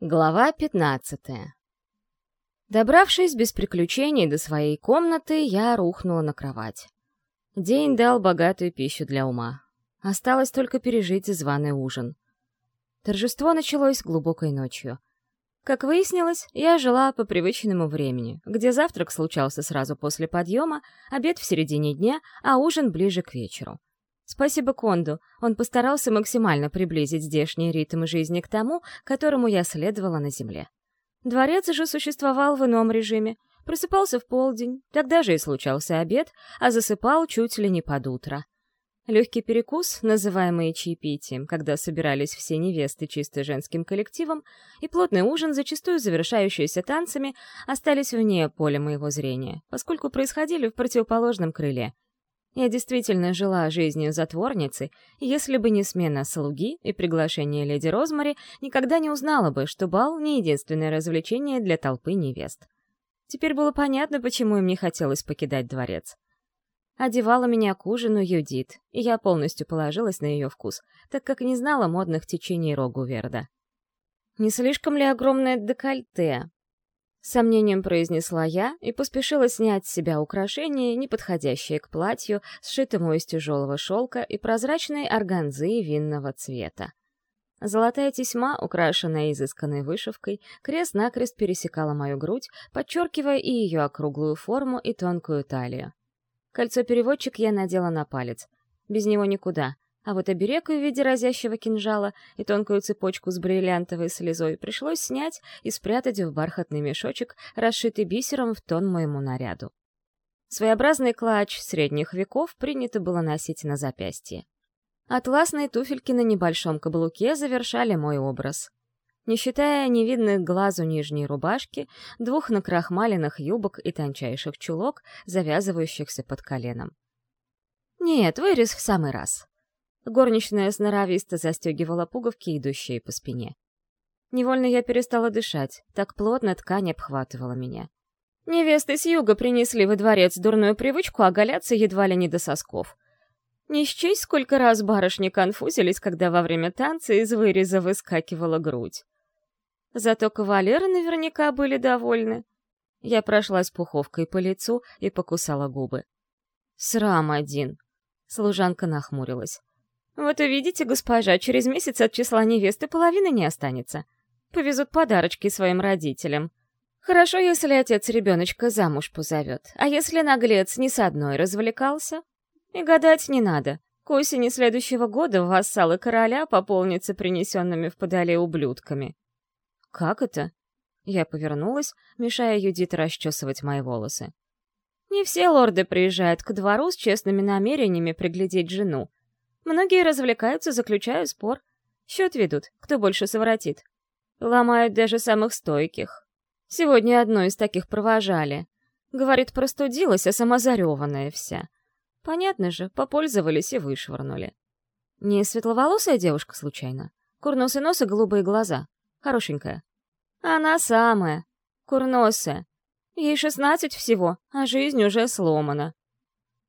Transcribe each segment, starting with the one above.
Глава 15 Добравшись без приключений до своей комнаты, я рухнула на кровать. День дал богатую пищу для ума. Осталось только пережить званый ужин. Торжество началось глубокой ночью. Как выяснилось, я жила по привычному времени, где завтрак случался сразу после подъема, обед в середине дня, а ужин ближе к вечеру. Спасибо Конду, он постарался максимально приблизить здешние ритмы жизни к тому, которому я следовала на Земле. Дворец же существовал в ином режиме. Просыпался в полдень, тогда же и случался обед, а засыпал чуть ли не под утро. Легкий перекус, называемый чаепитием, когда собирались все невесты чисто женским коллективом, и плотный ужин, зачастую завершающиеся танцами, остались вне поля моего зрения, поскольку происходили в противоположном крыле — я действительно жила жизнью затворницы, и если бы не смена слуги и приглашение леди Розмари, никогда не узнала бы, что бал — не единственное развлечение для толпы невест. Теперь было понятно, почему им не хотелось покидать дворец. Одевала меня к ужину Юдит, и я полностью положилась на ее вкус, так как не знала модных течений Рогуверда. Не слишком ли огромное декольте? Сомнением произнесла я и поспешила снять с себя украшения, не подходящие к платью, сшитому из тяжелого шелка и прозрачной органзы винного цвета. Золотая тесьма, украшенная изысканной вышивкой, крест-накрест пересекала мою грудь, подчеркивая и ее округлую форму, и тонкую талию. Кольцо-переводчик я надела на палец. Без него никуда — а вот оберег в виде разящего кинжала и тонкую цепочку с бриллиантовой слезой пришлось снять и спрятать в бархатный мешочек, расшитый бисером в тон моему наряду. Своеобразный клатч средних веков принято было носить на запястье. Атласные туфельки на небольшом каблуке завершали мой образ. Не считая невидных глазу нижней рубашки, двух накрахмаленных юбок и тончайших чулок, завязывающихся под коленом. Нет, вырез в самый раз. Горничная сноровисто застегивала пуговки, идущие по спине. Невольно я перестала дышать, так плотно ткань обхватывала меня. Невесты с юга принесли во дворец дурную привычку оголяться едва ли не до сосков. Не счесть, сколько раз барышни конфузились, когда во время танца из выреза выскакивала грудь. Зато кавалеры наверняка были довольны. Я прошлась пуховкой по лицу и покусала губы. «Срам один!» Служанка нахмурилась. Вот увидите, госпожа, через месяц от числа невесты половины не останется. Повезут подарочки своим родителям. Хорошо, если отец ребеночка замуж позовет. А если наглец не с одной развлекался? И гадать не надо. К осени следующего года вассалы короля пополнятся принесенными в подоле ублюдками. Как это? Я повернулась, мешая Юдит расчесывать мои волосы. Не все лорды приезжают к двору с честными намерениями приглядеть жену. Многие развлекаются, заключая спор. Счет ведут, кто больше совратит. Ломают даже самых стойких. Сегодня одну из таких провожали. Говорит, простудилась, а сама зареванная вся. Понятно же, попользовались и вышвырнули. Не светловолосая девушка, случайно? Курносый нос и голубые глаза. Хорошенькая. Она самая. Курносая. Ей шестнадцать всего, а жизнь уже сломана.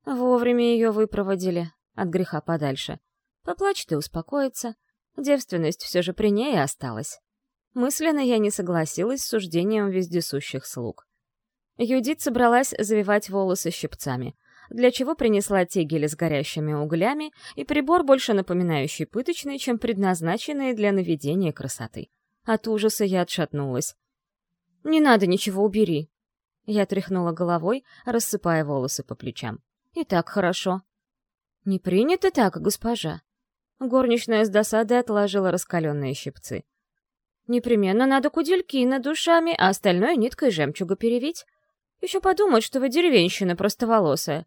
Вовремя ее выпроводили, от греха подальше. Поплачет и успокоится. Девственность все же при ней осталась. Мысленно я не согласилась с суждением вездесущих слуг. Юдит собралась завивать волосы щипцами, для чего принесла тегели с горящими углями и прибор, больше напоминающий пыточный, чем предназначенный для наведения красоты. От ужаса я отшатнулась. «Не надо ничего, убери!» Я тряхнула головой, рассыпая волосы по плечам. «И так хорошо. «Не принято так, госпожа». Горничная с досадой отложила раскаленные щипцы. «Непременно надо кудельки над душами, а остальное ниткой жемчуга перевить. Еще подумают, что вы деревенщина простоволосая».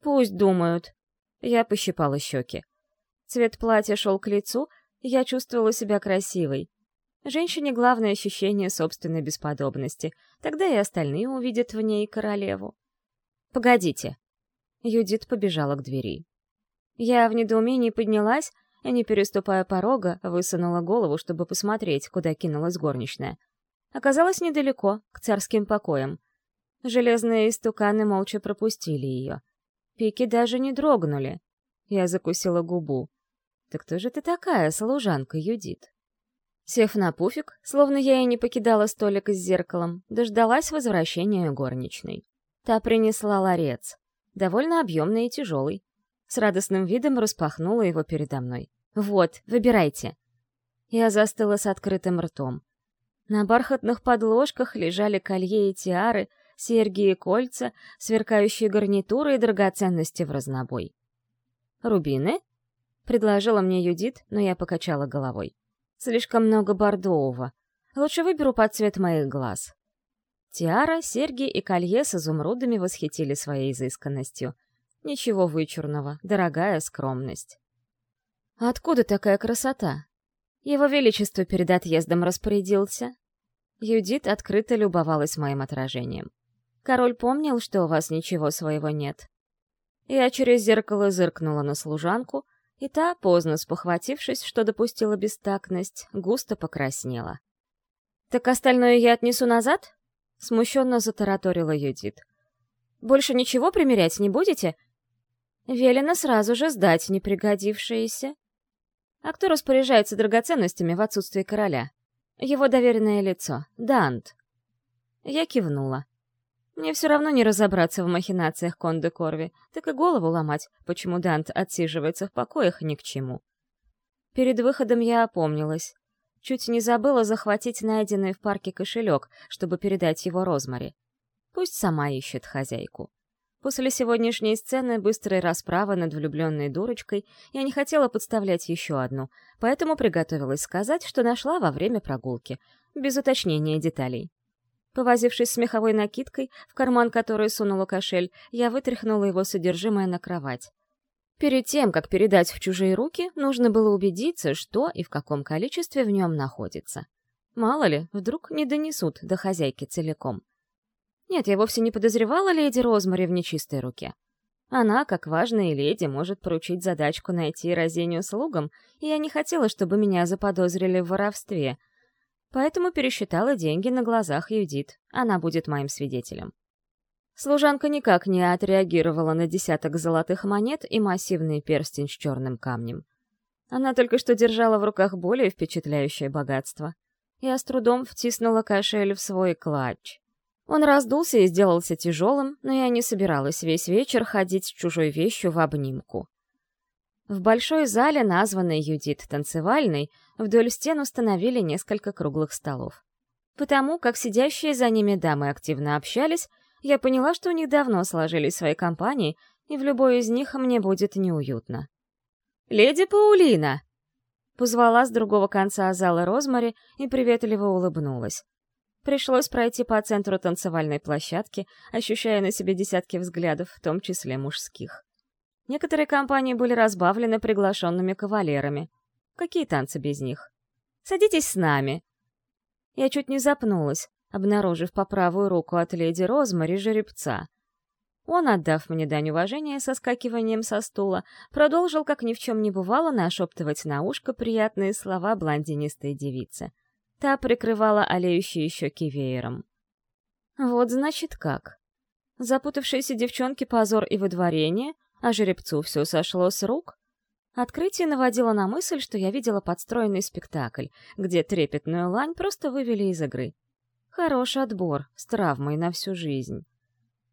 «Пусть думают». Я пощипала щеки. Цвет платья шел к лицу, я чувствовала себя красивой. Женщине главное ощущение собственной бесподобности. Тогда и остальные увидят в ней королеву. «Погодите». Юдит побежала к двери. Я в недоумении поднялась и, не переступая порога, высунула голову, чтобы посмотреть, куда кинулась горничная. Оказалось недалеко, к царским покоям. Железные истуканы молча пропустили ее. Пики даже не дрогнули. Я закусила губу. «Так кто же ты такая, служанка Юдит?» Сев на пуфик, словно я и не покидала столик с зеркалом, дождалась возвращения горничной. Та принесла ларец, довольно объемный и тяжелый. С радостным видом распахнула его передо мной. «Вот, выбирайте». Я застыла с открытым ртом. На бархатных подложках лежали колье и тиары, серьги и кольца, сверкающие гарнитуры и драгоценности в разнобой. «Рубины?» — предложила мне Юдит, но я покачала головой. «Слишком много бордового. Лучше выберу под цвет моих глаз». Тиара, серьги и колье с изумрудами восхитили своей изысканностью. Ничего вычурного, дорогая скромность. «Откуда такая красота?» Его Величество перед отъездом распорядился. Юдит открыто любовалась моим отражением. Король помнил, что у вас ничего своего нет. Я через зеркало зыркнула на служанку, и та, поздно спохватившись, что допустила бестактность, густо покраснела. «Так остальное я отнесу назад?» — смущенно затараторила Юдит. «Больше ничего примерять не будете?» «Велено сразу же сдать непригодившиеся». «А кто распоряжается драгоценностями в отсутствие короля?» «Его доверенное лицо, Дант». Я кивнула. Мне все равно не разобраться в махинациях Конде Корви, так и голову ломать, почему Дант отсиживается в покоях ни к чему. Перед выходом я опомнилась. Чуть не забыла захватить найденный в парке кошелек, чтобы передать его Розмари. Пусть сама ищет хозяйку. После сегодняшней сцены быстрой расправы над влюбленной дурочкой я не хотела подставлять еще одну, поэтому приготовилась сказать, что нашла во время прогулки, без уточнения деталей. Повозившись с меховой накидкой, в карман которой сунула кошель, я вытряхнула его содержимое на кровать. Перед тем, как передать в чужие руки, нужно было убедиться, что и в каком количестве в нем находится. Мало ли, вдруг не донесут до хозяйки целиком. Нет, я вовсе не подозревала леди Розмари в нечистой руке. Она, как важная леди, может поручить задачку найти разению слугам, и я не хотела, чтобы меня заподозрили в воровстве — поэтому пересчитала деньги на глазах Юдит. Она будет моим свидетелем. Служанка никак не отреагировала на десяток золотых монет и массивный перстень с черным камнем. Она только что держала в руках более впечатляющее богатство. Я с трудом втиснула кошель в свой клатч. Он раздулся и сделался тяжелым, но я не собиралась весь вечер ходить с чужой вещью в обнимку. В большой зале, названной Юдит танцевальной, вдоль стен установили несколько круглых столов. Потому как сидящие за ними дамы активно общались, я поняла, что у них давно сложились свои компании, и в любой из них мне будет неуютно. «Леди Паулина!» Позвала с другого конца зала Розмари и приветливо улыбнулась. Пришлось пройти по центру танцевальной площадки, ощущая на себе десятки взглядов, в том числе мужских. Некоторые компании были разбавлены приглашенными кавалерами. Какие танцы без них? «Садитесь с нами!» Я чуть не запнулась, обнаружив по правую руку от леди Розмари жеребца. Он, отдав мне дань уважения со скакиванием со стула, продолжил, как ни в чем не бывало, нашептывать на ушко приятные слова блондинистой девицы. Та прикрывала олеющие щеки веером. Вот значит как. Запутавшиеся девчонки позор и выдворение — а жеребцу все сошло с рук. Открытие наводило на мысль, что я видела подстроенный спектакль, где трепетную лань просто вывели из игры. Хороший отбор, с травмой на всю жизнь.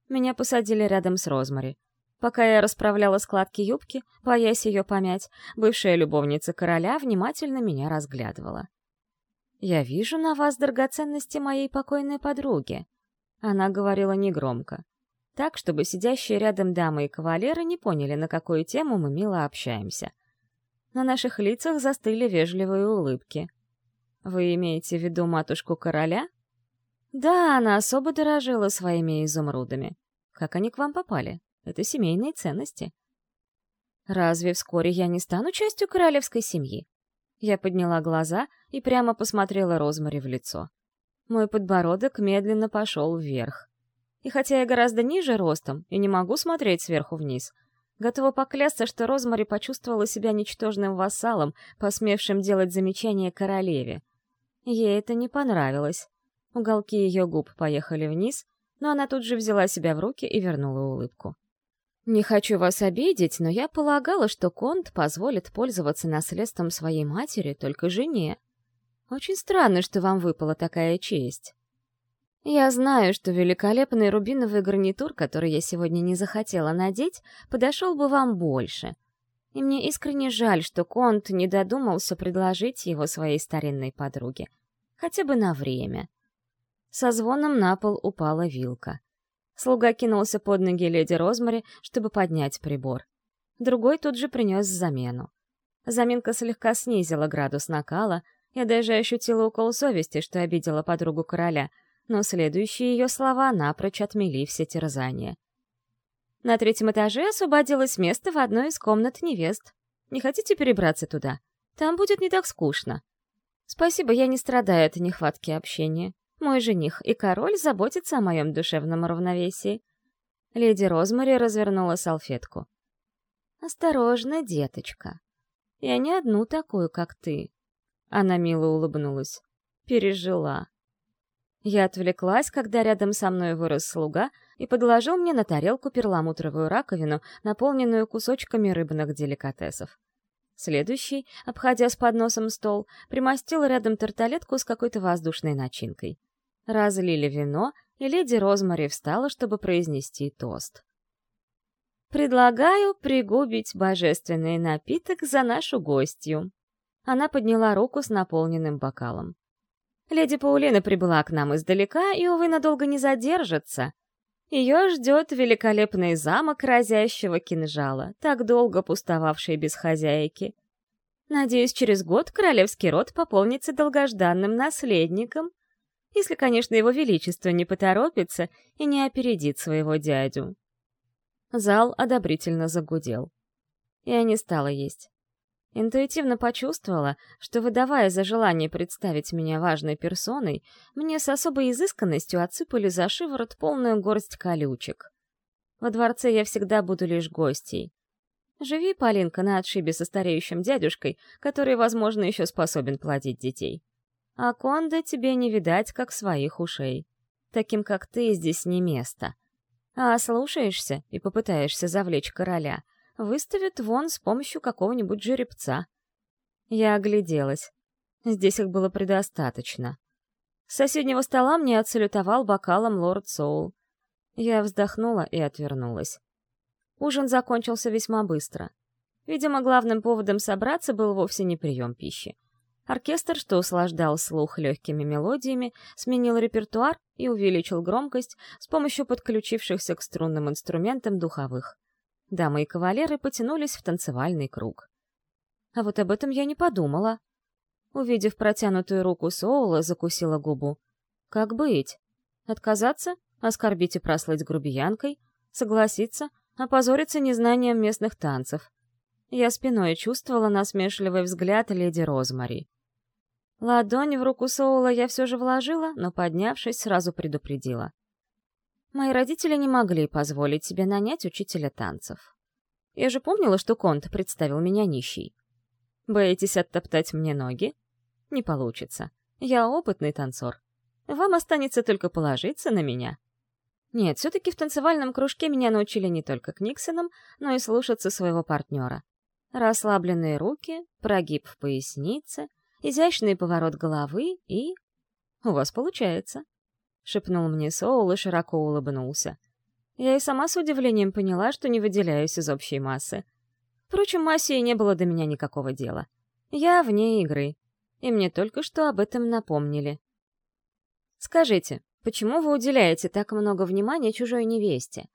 Меня посадили рядом с Розмари. Пока я расправляла складки юбки, боясь ее помять, бывшая любовница короля внимательно меня разглядывала. «Я вижу на вас драгоценности моей покойной подруги», — она говорила негромко так, чтобы сидящие рядом дамы и кавалеры не поняли, на какую тему мы мило общаемся. На наших лицах застыли вежливые улыбки. «Вы имеете в виду матушку короля?» «Да, она особо дорожила своими изумрудами. Как они к вам попали? Это семейные ценности». «Разве вскоре я не стану частью королевской семьи?» Я подняла глаза и прямо посмотрела Розмари в лицо. Мой подбородок медленно пошел вверх. И хотя я гораздо ниже ростом и не могу смотреть сверху вниз, готова поклясться, что Розмари почувствовала себя ничтожным вассалом, посмевшим делать замечание королеве. Ей это не понравилось. Уголки ее губ поехали вниз, но она тут же взяла себя в руки и вернула улыбку. «Не хочу вас обидеть, но я полагала, что Конт позволит пользоваться наследством своей матери только жене. Очень странно, что вам выпала такая честь. Я знаю, что великолепный рубиновый гарнитур, который я сегодня не захотела надеть, подошел бы вам больше. И мне искренне жаль, что Конт не додумался предложить его своей старинной подруге. Хотя бы на время. Со звоном на пол упала вилка. Слуга кинулся под ноги леди Розмари, чтобы поднять прибор. Другой тут же принес замену. Заминка слегка снизила градус накала, я даже ощутила укол совести, что обидела подругу короля, но следующие ее слова напрочь отмели все терзания. На третьем этаже освободилось место в одной из комнат невест. Не хотите перебраться туда? Там будет не так скучно. Спасибо, я не страдаю от нехватки общения. Мой жених и король заботятся о моем душевном равновесии. Леди Розмари развернула салфетку. «Осторожно, деточка. Я не одну такую, как ты. Она мило улыбнулась. Пережила. Я отвлеклась, когда рядом со мной вырос слуга и подложил мне на тарелку перламутровую раковину, наполненную кусочками рыбных деликатесов. Следующий, обходя с подносом стол, примостил рядом тарталетку с какой-то воздушной начинкой. Разлили вино, и леди Розмари встала, чтобы произнести тост. «Предлагаю пригубить божественный напиток за нашу гостью». Она подняла руку с наполненным бокалом. «Леди Паулина прибыла к нам издалека и, увы, надолго не задержится. Ее ждет великолепный замок разящего кинжала, так долго пустовавший без хозяйки. Надеюсь, через год королевский род пополнится долгожданным наследником, если, конечно, его величество не поторопится и не опередит своего дядю. Зал одобрительно загудел. Я не стала есть. Интуитивно почувствовала, что, выдавая за желание представить меня важной персоной, мне с особой изысканностью отсыпали за шиворот полную горсть колючек. Во дворце я всегда буду лишь гостей. Живи, Полинка, на отшибе со стареющим дядюшкой, который, возможно, еще способен плодить детей. А Конда тебе не видать, как своих ушей. Таким, как ты, здесь не место. А слушаешься и попытаешься завлечь короля, выставят вон с помощью какого-нибудь жеребца. Я огляделась. Здесь их было предостаточно. С соседнего стола мне отсалютовал бокалом лорд Соул. Я вздохнула и отвернулась. Ужин закончился весьма быстро. Видимо, главным поводом собраться был вовсе не прием пищи. Оркестр, что услаждал слух легкими мелодиями, сменил репертуар и увеличил громкость с помощью подключившихся к струнным инструментам духовых. Дамы и кавалеры потянулись в танцевальный круг. А вот об этом я не подумала. Увидев протянутую руку Соула, закусила губу. Как быть? Отказаться? Оскорбить и прослыть грубиянкой? Согласиться? Опозориться незнанием местных танцев? Я спиной чувствовала насмешливый взгляд леди Розмари. Ладонь в руку Соула я все же вложила, но, поднявшись, сразу предупредила. Мои родители не могли позволить себе нанять учителя танцев. Я же помнила, что Конт представил меня нищей. Боитесь оттоптать мне ноги? Не получится. Я опытный танцор. Вам останется только положиться на меня. Нет, все-таки в танцевальном кружке меня научили не только к Никсонам, но и слушаться своего партнера. Расслабленные руки, прогиб в пояснице, изящный поворот головы и... «У вас получается», — шепнул мне Соул и широко улыбнулся. Я и сама с удивлением поняла, что не выделяюсь из общей массы. Впрочем, массе и не было до меня никакого дела. Я вне игры, и мне только что об этом напомнили. «Скажите, почему вы уделяете так много внимания чужой невесте?»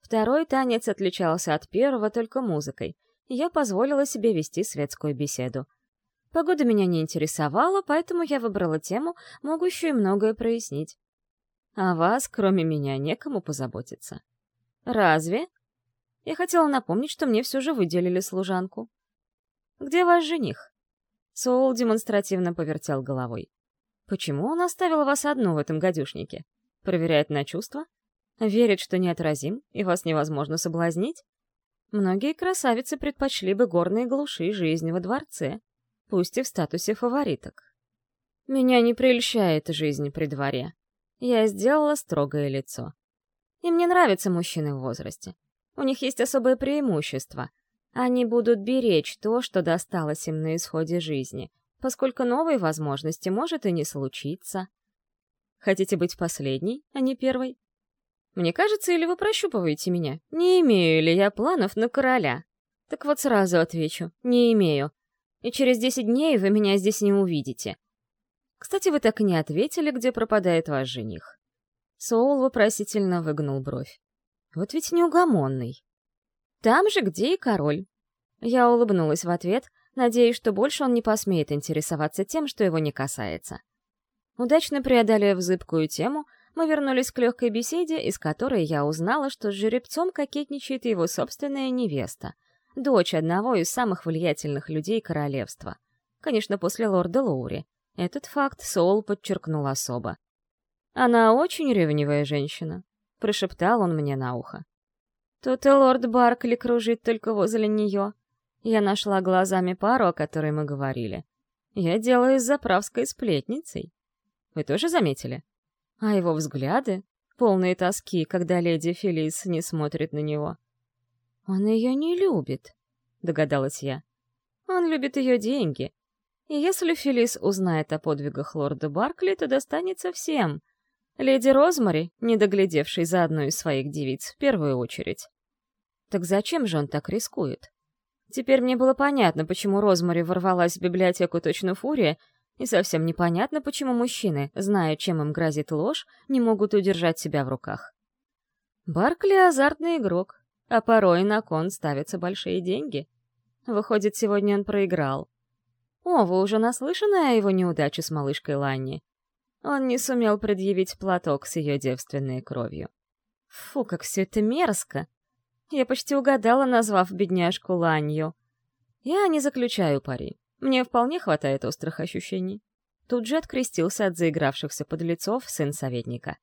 Второй танец отличался от первого только музыкой, и я позволила себе вести светскую беседу — Погода меня не интересовала, поэтому я выбрала тему, могущую многое прояснить. А вас, кроме меня, некому позаботиться. Разве? Я хотела напомнить, что мне все же выделили служанку. Где ваш жених? Соул демонстративно повертел головой. Почему он оставил вас одну в этом гадюшнике? Проверяет на чувства? Верит, что неотразим, и вас невозможно соблазнить? Многие красавицы предпочли бы горные глуши жизни во дворце пусть и в статусе фавориток. Меня не прельщает жизнь при дворе. Я сделала строгое лицо. И мне нравятся мужчины в возрасте. У них есть особое преимущество. Они будут беречь то, что досталось им на исходе жизни, поскольку новой возможности может и не случиться. Хотите быть последней, а не первой? Мне кажется, или вы прощупываете меня? Не имею ли я планов на короля? Так вот сразу отвечу, не имею. И через десять дней вы меня здесь не увидите. Кстати, вы так и не ответили, где пропадает ваш жених. Соул вопросительно выгнул бровь. Вот ведь неугомонный. Там же, где и король. Я улыбнулась в ответ, надеясь, что больше он не посмеет интересоваться тем, что его не касается. Удачно преодолев зыбкую тему, мы вернулись к легкой беседе, из которой я узнала, что с жеребцом кокетничает его собственная невеста, дочь одного из самых влиятельных людей королевства. Конечно, после лорда Лоури. Этот факт Соул подчеркнул особо. «Она очень ревнивая женщина», — прошептал он мне на ухо. «Тут и лорд Баркли кружит только возле нее. Я нашла глазами пару, о которой мы говорили. Я делаю с заправской сплетницей. Вы тоже заметили?» А его взгляды, полные тоски, когда леди Фелис не смотрит на него. «Он ее не любит», — догадалась я. «Он любит ее деньги. И если Фелис узнает о подвигах лорда Баркли, то достанется всем. Леди Розмари, не доглядевшей за одной из своих девиц, в первую очередь. Так зачем же он так рискует? Теперь мне было понятно, почему Розмари ворвалась в библиотеку точно фурия, и совсем непонятно, почему мужчины, зная, чем им грозит ложь, не могут удержать себя в руках. Баркли — азартный игрок, а порой на кон ставятся большие деньги. Выходит, сегодня он проиграл. О, вы уже наслышаны о его неудаче с малышкой Ланни? Он не сумел предъявить платок с ее девственной кровью. Фу, как все это мерзко! Я почти угадала, назвав бедняжку Ланью. Я не заключаю пари. Мне вполне хватает острых ощущений. Тут же открестился от заигравшихся подлецов сын советника.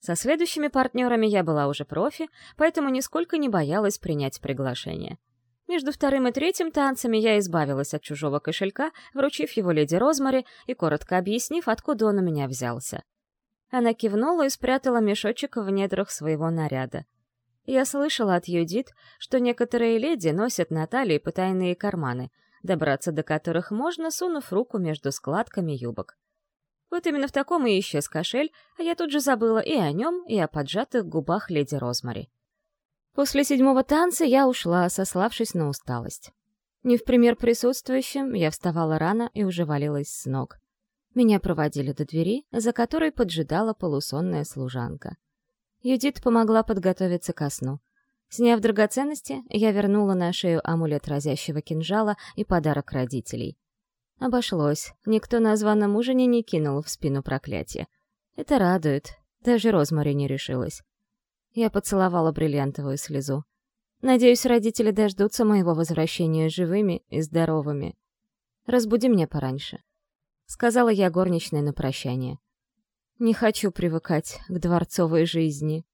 Со следующими партнерами я была уже профи, поэтому нисколько не боялась принять приглашение. Между вторым и третьим танцами я избавилась от чужого кошелька, вручив его леди Розмари и коротко объяснив, откуда он у меня взялся. Она кивнула и спрятала мешочек в недрах своего наряда. Я слышала от Юдит, что некоторые леди носят на потайные карманы — добраться до которых можно, сунув руку между складками юбок. Вот именно в таком и исчез кошель, а я тут же забыла и о нем, и о поджатых губах леди Розмари. После седьмого танца я ушла, сославшись на усталость. Не в пример присутствующим, я вставала рано и уже валилась с ног. Меня проводили до двери, за которой поджидала полусонная служанка. Юдит помогла подготовиться ко сну. Сняв драгоценности, я вернула на шею амулет разящего кинжала и подарок родителей. Обошлось. Никто на званом ужине не кинул в спину проклятие. Это радует. Даже Розмари не решилась. Я поцеловала бриллиантовую слезу. Надеюсь, родители дождутся моего возвращения живыми и здоровыми. Разбуди меня пораньше. Сказала я горничной на прощание. Не хочу привыкать к дворцовой жизни.